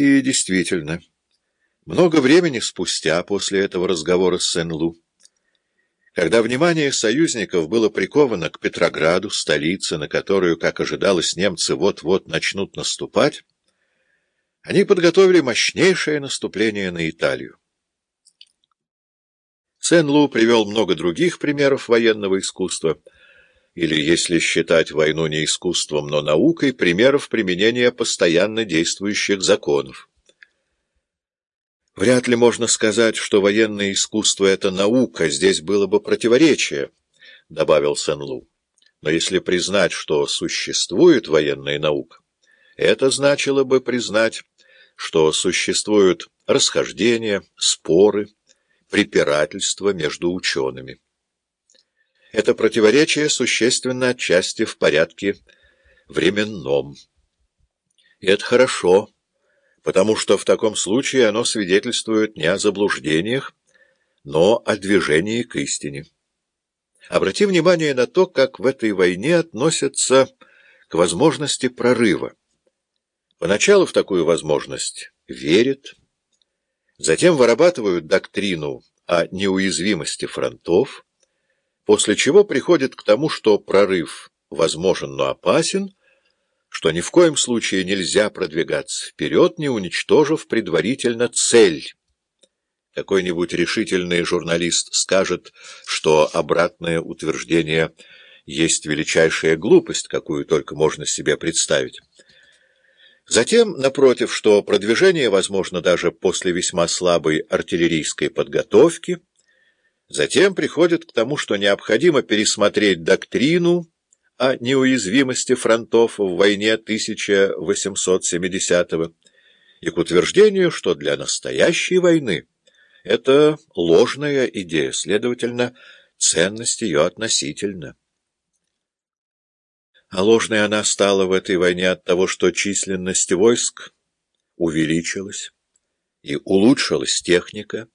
И действительно, много времени спустя после этого разговора с Сен-Лу, когда внимание союзников было приковано к Петрограду, столице, на которую, как ожидалось, немцы вот-вот начнут наступать, они подготовили мощнейшее наступление на Италию. Сен-Лу привел много других примеров военного искусства, или, если считать войну не искусством, но наукой, примеров применения постоянно действующих законов. Вряд ли можно сказать, что военное искусство — это наука, здесь было бы противоречие, — добавил Сен-Лу. Но если признать, что существует военная наука, это значило бы признать, что существуют расхождения, споры, препирательства между учеными. Это противоречие существенно отчасти в порядке временном. И это хорошо, потому что в таком случае оно свидетельствует не о заблуждениях, но о движении к истине. Обрати внимание на то, как в этой войне относятся к возможности прорыва. Поначалу в такую возможность верят, затем вырабатывают доктрину о неуязвимости фронтов, после чего приходят к тому, что прорыв возможен, но опасен, что ни в коем случае нельзя продвигаться вперед, не уничтожив предварительно цель. Какой-нибудь решительный журналист скажет, что обратное утверждение есть величайшая глупость, какую только можно себе представить. Затем, напротив, что продвижение возможно даже после весьма слабой артиллерийской подготовки, затем приходит к тому, что необходимо пересмотреть доктрину, о неуязвимости фронтов в войне 1870-го и к утверждению, что для настоящей войны это ложная идея, следовательно, ценность ее относительна. А ложной она стала в этой войне от того, что численность войск увеличилась и улучшилась техника,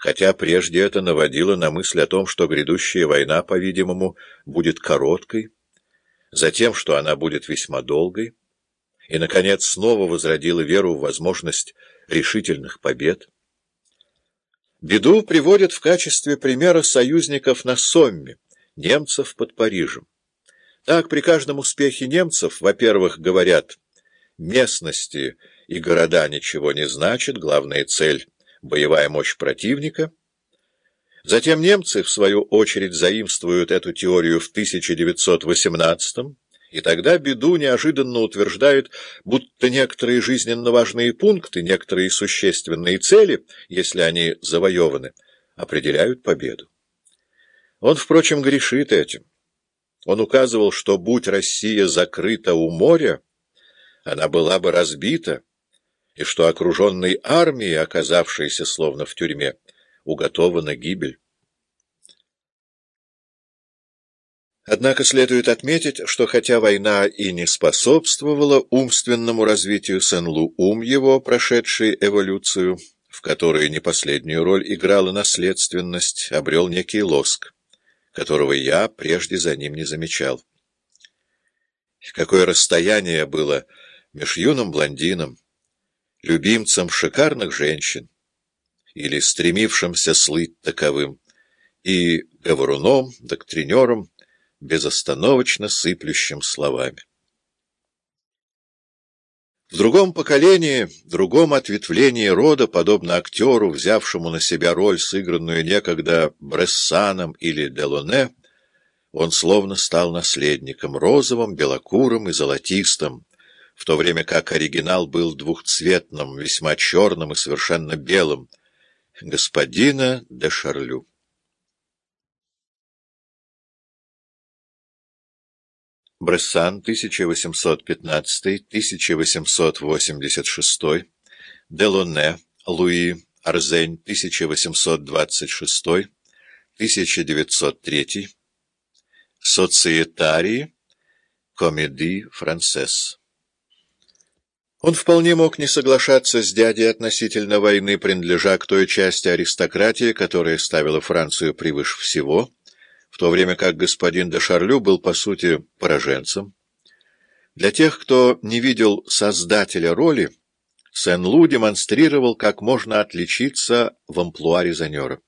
хотя прежде это наводило на мысль о том, что грядущая война, по-видимому, будет короткой, затем, что она будет весьма долгой, и, наконец, снова возродила веру в возможность решительных побед. Беду приводят в качестве примера союзников на Сомме, немцев под Парижем. Так при каждом успехе немцев, во-первых, говорят, местности и города ничего не значат, главная цель — боевая мощь противника — Затем немцы, в свою очередь, заимствуют эту теорию в 1918 и тогда Беду неожиданно утверждает, будто некоторые жизненно важные пункты, некоторые существенные цели, если они завоеваны, определяют победу. Он, впрочем, грешит этим. Он указывал, что, будь Россия закрыта у моря, она была бы разбита, и что окруженной армии, оказавшейся словно в тюрьме, уготована гибель. Однако следует отметить, что хотя война и не способствовала умственному развитию Сен-Лу, ум его, прошедший эволюцию, в которой не последнюю роль играла наследственность, обрел некий лоск, которого я прежде за ним не замечал. Какое расстояние было меж юным блондином, любимцем шикарных женщин, или стремившимся слыть таковым, и говоруном, доктринером, безостановочно сыплющим словами. В другом поколении, другом ответвлении рода, подобно актеру, взявшему на себя роль, сыгранную некогда Брессаном или Делоне, он словно стал наследником, розовым, белокурым и золотистым, в то время как оригинал был двухцветным, весьма черным и совершенно белым, господина де Шарлю. Брессан, 1815-1886, Делоне, Луи, Арзень, 1826-1903, Социетарии, Комедии Францесс. Он вполне мог не соглашаться с дядей относительно войны, принадлежа к той части аристократии, которая ставила Францию превыше всего, в то время как господин де Шарлю был, по сути, пораженцем. Для тех, кто не видел создателя роли, Сен-Лу демонстрировал, как можно отличиться в амплуа резонера.